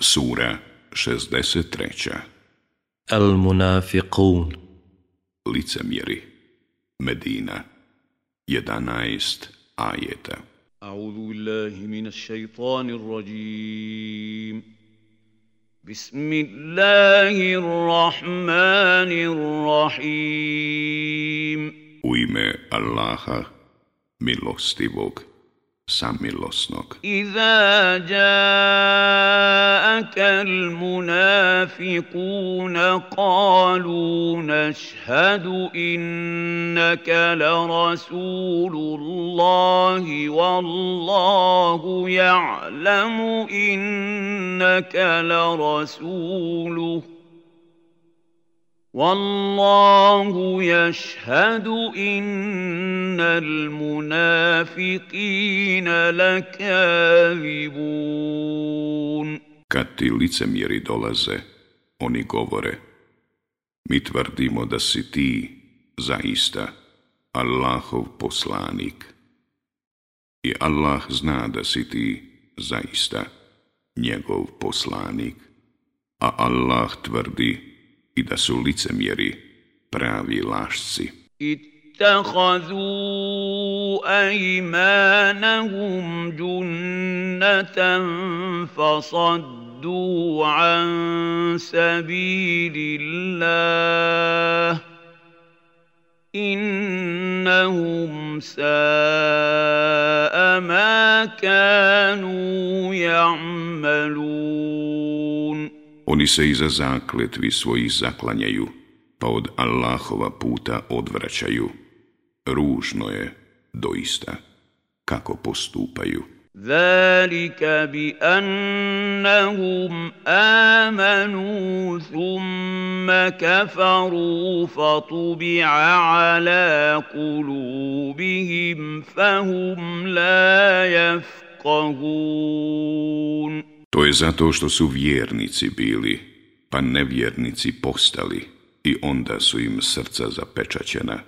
Sura 63 Al-Munafiqun. Licemjeri. Medina. 11 ajeta. A'udhu billahi minas shaitanir rajim. Bismillahirrahmanirrahim. U ime Allaha, milostivog, samilosnog إذا جاءك المنافقون قالوا نشهد إنك لرسول الله والله يعلم إنك لرسوله. والله يشهد إن المنافقين لكاذبون Kad ti licemjeri dolaze, oni govore Mi tvrdimo da si ti zaista Allahov poslanik i Allah zna da si ti zaista njegov poslanik a Allah tvrdi i da su licemjeri pravi lašci. اتخذوا أيمانهم جنة فصدوا عن سبيل الله. إنهم ساء ما كانوا يعملون. Oni se iza zakletvi svojih zaklanjaju, pa od Allahova puta odvraćaju. Ružno je, doista, kako postupaju. ذلك بأنهم آمنوا ثم كفروا فطبع على قلوبهم فهم لا يفقهون To je zato što su vjernici bili, pa nevjernici postali i onda su im srca zapečaćena,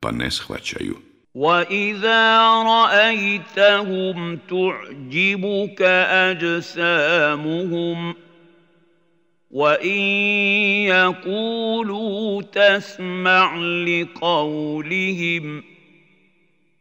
pa ne shvaćaju. وإذا رأيتهم تعجبك أجسامهم وإن يقولوا تسمع لقولهم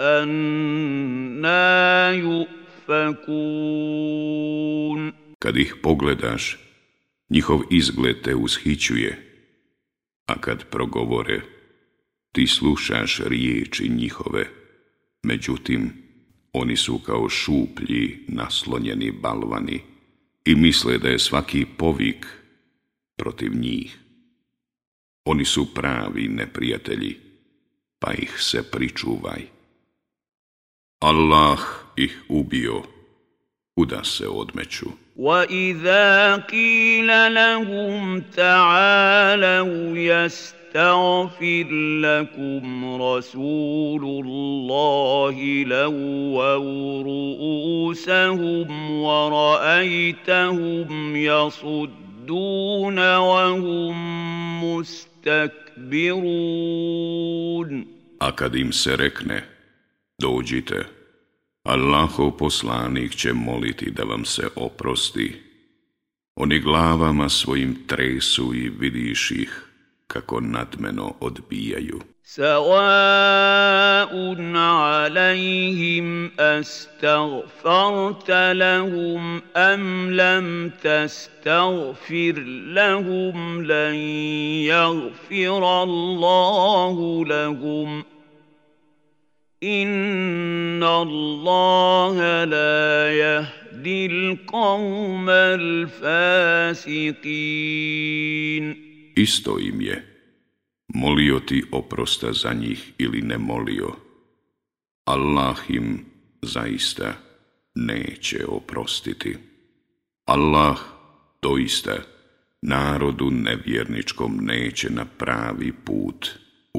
أنا يؤفكون Kad ih pogledaš, njihov izgled te ushićuje, a kad progovore, ti slušaš riječi njihove, međutim, Oni su kao šuplji, naslonjeni balvani i misle da je svaki povik protiv njih. Oni su pravi neprijatelji, pa ih se pričuvaj. Allah ih ubio, kuda se odmeću. وَإِذَا قِيلَ لَهُمْ تَعَالَوْا يستغفر لكم رسول الله لووا رؤوسهم ورأيتهم يصدون وهم مستكبرون A kad im se rekne, dođite, Allahov poslanik će moliti da vam se oprosti. Oni glavama svojim tresu i vidiš ih kako nadmeno odbijaju. سواء عليهم أستغفرت لهم أم لم تستغفر لهم لن يغفر الله لهم إن الله لا يهدي القوم الفاسقين Isto im je, molio ti oprosta za njih ili ne molio. Allah im zaista neće oprostiti. Allah doista narodu nevjerničkom neće na pravi put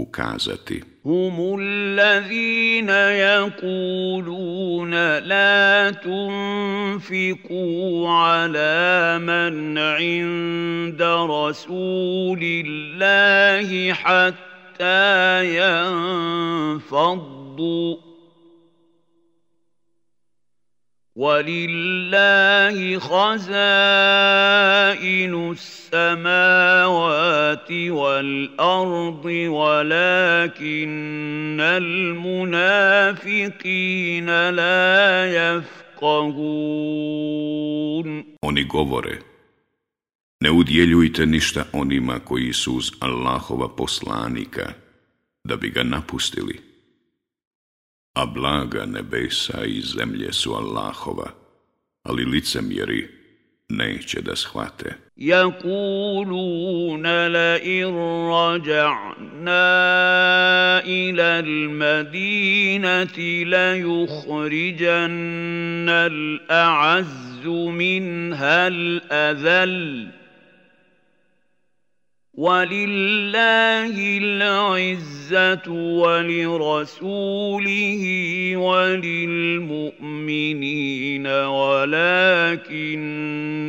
Ukazati. هم الذين يقولون لا تنفقوا على من عند رسول الله حتى ينفضوا ولله خزائن السماوات والارض ولكن المنافقين لا يفقهون Oni govore Ne udjeljujte ništa onima koji su uz Allahova poslanika da bi ga napustili A blaga nebesa i zemlje su Allahova, ali licemjeri neće da shvate. Jakuluna la in rađa'na ila l-Madinati la yuhriđanna l-a'azu minha l-azalli. ولله العزة ولرسوله وللمؤمنين ولكن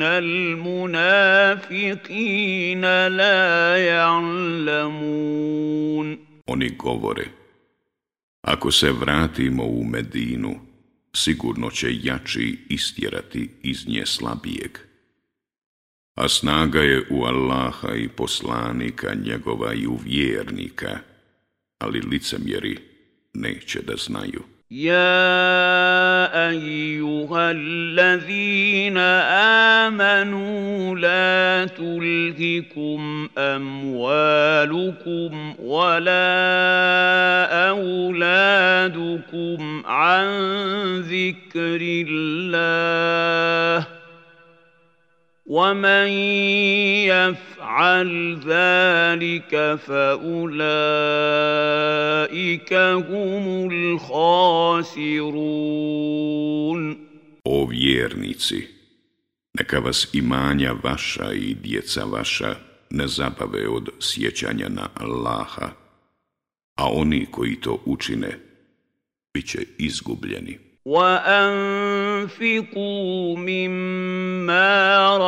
المنافقين لا يعلمون Oni govore, ako se vratimo u Medinu, sigurno će jači istjerati iz nje slabijeg. a snaga je u Allaha i poslanika njegova i u vjernika, ali licemjeri neće da znaju. يا ايها الذين امنوا لا تلهكم اموالكم ولا اولادكم عن ذكر الله ومن يفعل ذلك فاولئك هم الخاسرون O vjernici, neka vas imanja vaša i djeca vaša ne zabave od sjećanja na Allaha, a oni koji to učine, bit će izgubljeni. وانفقوا مما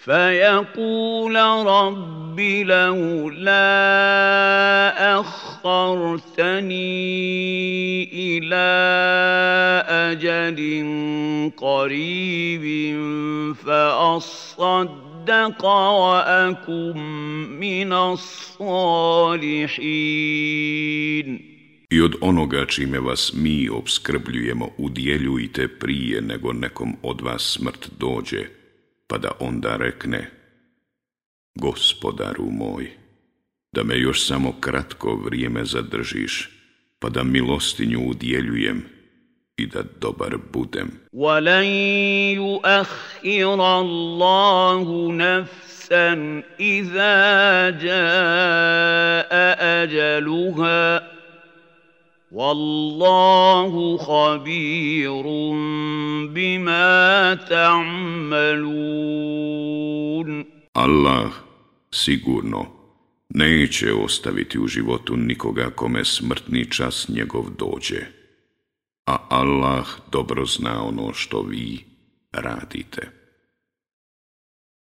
فيقول رب لولا أخرتني إلى أجل قريب فأصدق أصدق وأكن من الصالحين I od onoga čime vas mi obskrbljujemo udjeljujte prije nego nekom od vas smrt dođe, pa da onda rekne Gospodaru moj, da me još samo kratko vrijeme zadržiš, pa da milostinju udjeljujem i da dobar budem. وَلَنْ يُؤَخِّرَ اللَّهُ نَفْسًا إِذَا جَاءَ أَجَلُهَا Wallahu khabirun bima ta'malun. Allah sigurno neće ostaviti u životu nikoga kome smrtni čas njegov dođe. A Allah dobro zna ono što vi radite.